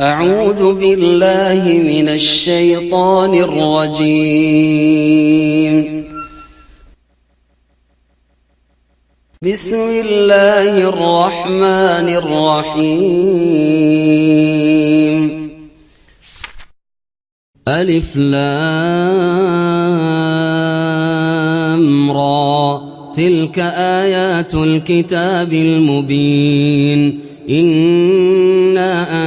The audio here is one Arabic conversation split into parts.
أعوذ بالله من الشيطان الرجيم. بسم الله الرحمن الرحيم. ألف لام را. تلك آيات الكتاب المبين. إنا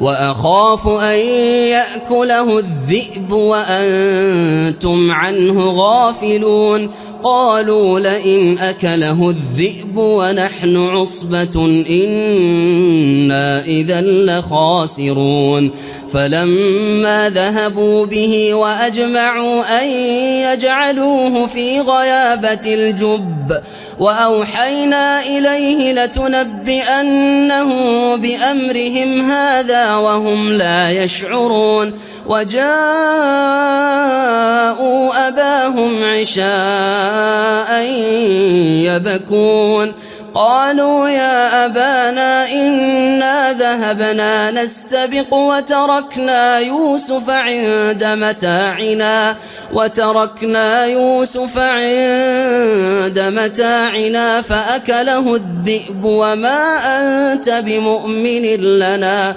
وأخاف أن يأكله الذئب وأنتم عنه غافلون. قالوا لئن أكله الذئب ونحن عصبة إنا إذا لخاسرون. فلما ذهبوا به وأجمعوا أن يجعلوه في غيابة الجب وأوحينا إليه لتنبئنه بأمرهم هذا وهم لا يشعرون وجاءوا أباهم عشاء يبكون قالوا يا أبانا إنا ذهبنا نستبق وتركنا يوسف عند متاعنا وتركنا يوسف عند متاعنا فأكله الذئب وما أنت بمؤمن لنا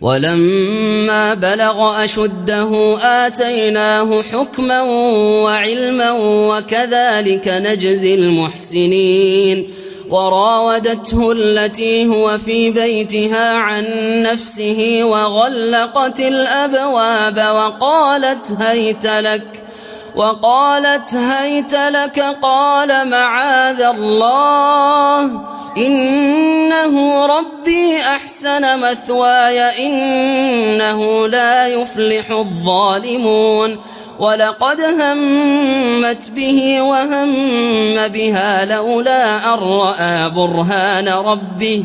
ولما بلغ أشده آتيناه حكما وعلما وكذلك نجزي المحسنين وراودته التي هو في بيتها عن نفسه وغلقت الأبواب وقالت هيت لك وقالت هيت لك قال معاذ الله إنه ربي أحسن مثواي إنه لا يفلح الظالمون. ولقد همت به وهم بها لولا أن رأى برهان ربه.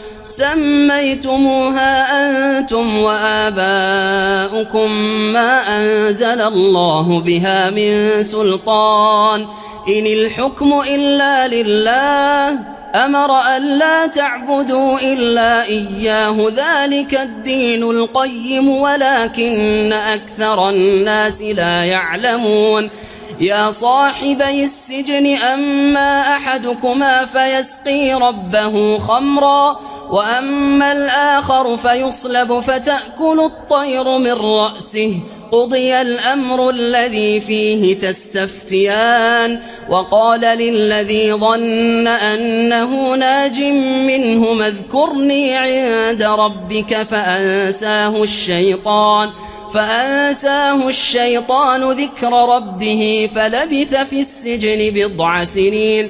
سميتموها أنتم وآباؤكم ما أنزل الله بها من سلطان. إن الحكم إلا لله أمر أن لا تعبدوا إلا إياه. ذلك الدين القيم ولكن أكثر الناس لا يعلمون. يا صاحبي السجن أما أحدكما فيسقي ربه خمرا. وأما الآخر فيصلب فتأكل الطير من رأسه. قضي الأمر الذي فيه تستفتيان. وقال للذي ظن أنه ناج منه اذكرني عند ربك فأنساه الشيطان. فأنساه الشيطان ذكر ربه فلبث في السجن بضع سنين.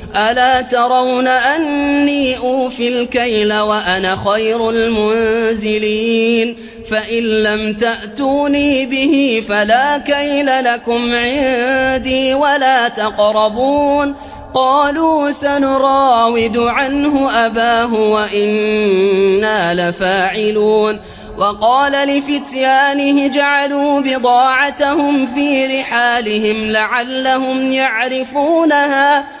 ألا ترون أني أوفي الكيل وأنا خير المنزلين؟ فإن لم تأتوني به فلا كيل لكم عندي ولا تقربون. قالوا سنراود عنه أباه وإنا لفاعلون. وقال لفتيانه جعلوا بضاعتهم في رحالهم لعلهم يعرفونها.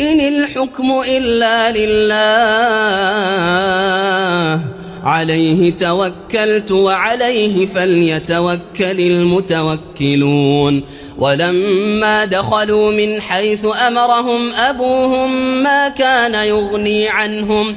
إن الحكم إلا لله. عليه توكلت وعليه فليتوكل المتوكلون. ولما دخلوا من حيث أمرهم أبوهم ما كان يغني عنهم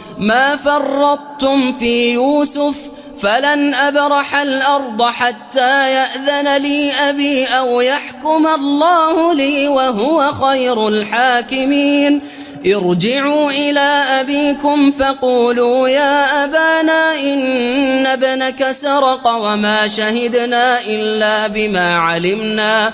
ما فرطتم في يوسف فلن أبرح الأرض حتى يأذن لي أبي أو يحكم الله لي وهو خير الحاكمين. ارجعوا إلى أبيكم فقولوا يا أبانا إن ابنك سرق وما شهدنا إلا بما علمنا.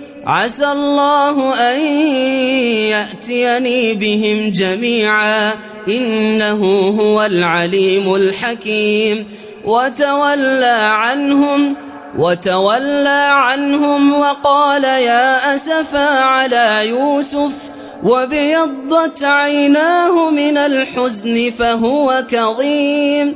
عسى الله أن يأتيني بهم جميعا. إنه هو العليم الحكيم. وتولى عنهم وتولى عنهم وقال يا أسفا على يوسف وبيضت عيناه من الحزن فهو كظيم.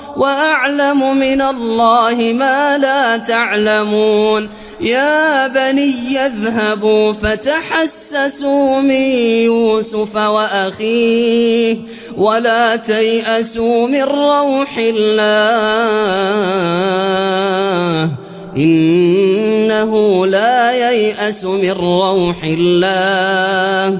وأعلم من الله ما لا تعلمون. يا بني اذهبوا فتحسسوا من يوسف وأخيه ولا تيأسوا من روح الله إنه لا ييأس من روح الله.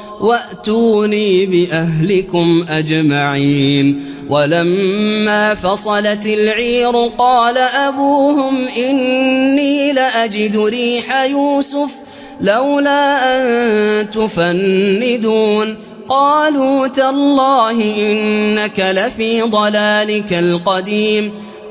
واتوني بأهلكم أجمعين. ولما فصلت العير قال أبوهم إني لأجد ريح يوسف لولا أن تفندون. قالوا تالله إنك لفي ضلالك القديم.